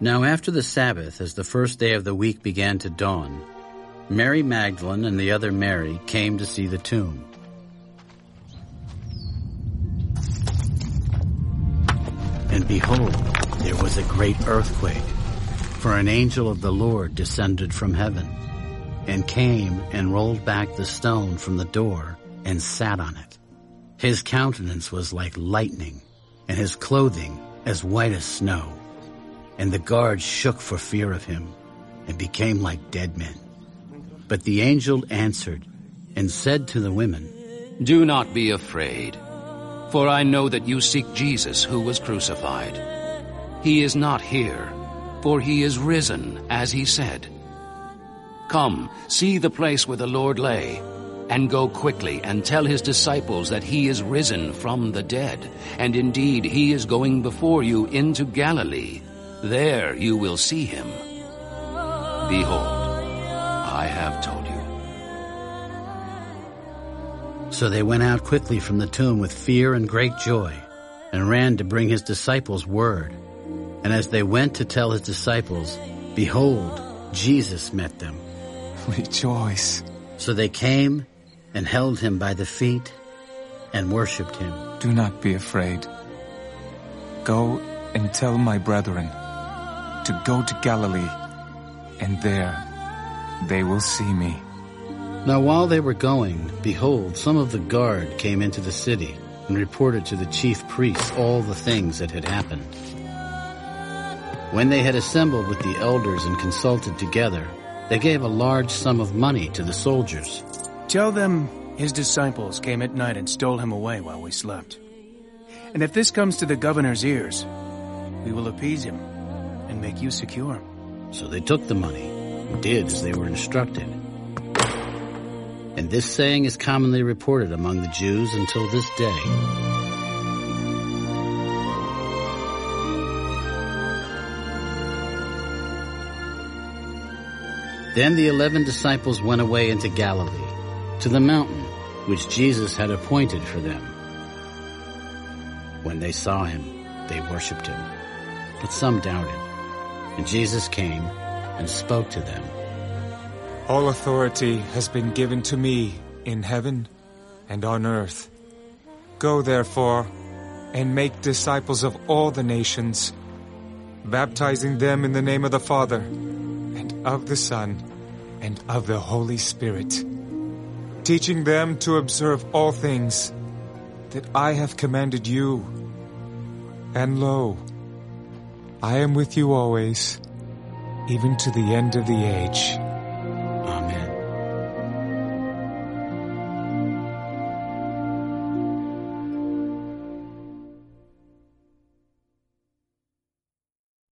Now after the Sabbath, as the first day of the week began to dawn, Mary Magdalene and the other Mary came to see the tomb. And behold, there was a great earthquake, for an angel of the Lord descended from heaven, and came and rolled back the stone from the door and sat on it. His countenance was like lightning, and his clothing as white as snow. And the guards shook for fear of him, and became like dead men. But the angel answered, and said to the women, Do not be afraid, for I know that you seek Jesus who was crucified. He is not here, for he is risen, as he said. Come, see the place where the Lord lay, and go quickly and tell his disciples that he is risen from the dead, and indeed he is going before you into Galilee. There you will see him. Behold, I have told you. So they went out quickly from the tomb with fear and great joy, and ran to bring his disciples word. And as they went to tell his disciples, behold, Jesus met them. Rejoice. So they came and held him by the feet and worshipped him. Do not be afraid. Go and tell my brethren to go to Galilee, and there they will see me. Now while they were going, behold, some of the guard came into the city and reported to the chief priests all the things that had happened. When they had assembled with the elders and consulted together, they gave a large sum of money to the soldiers. Tell them his disciples came at night and stole him away while we slept. And if this comes to the governor's ears, we will appease him and make you secure. So they took the money and did as they were instructed. And this saying is commonly reported among the Jews until this day. Then the eleven disciples went away into Galilee, to the mountain which Jesus had appointed for them. When they saw him, they worshipped him, but some doubted. And Jesus came and spoke to them. All authority has been given to me in heaven and on earth. Go therefore and make disciples of all the nations, baptizing them in the name of the Father and of the Son and of the Holy Spirit, teaching them to observe all things that I have commanded you. And lo, I am with you always, even to the end of the age. Amen.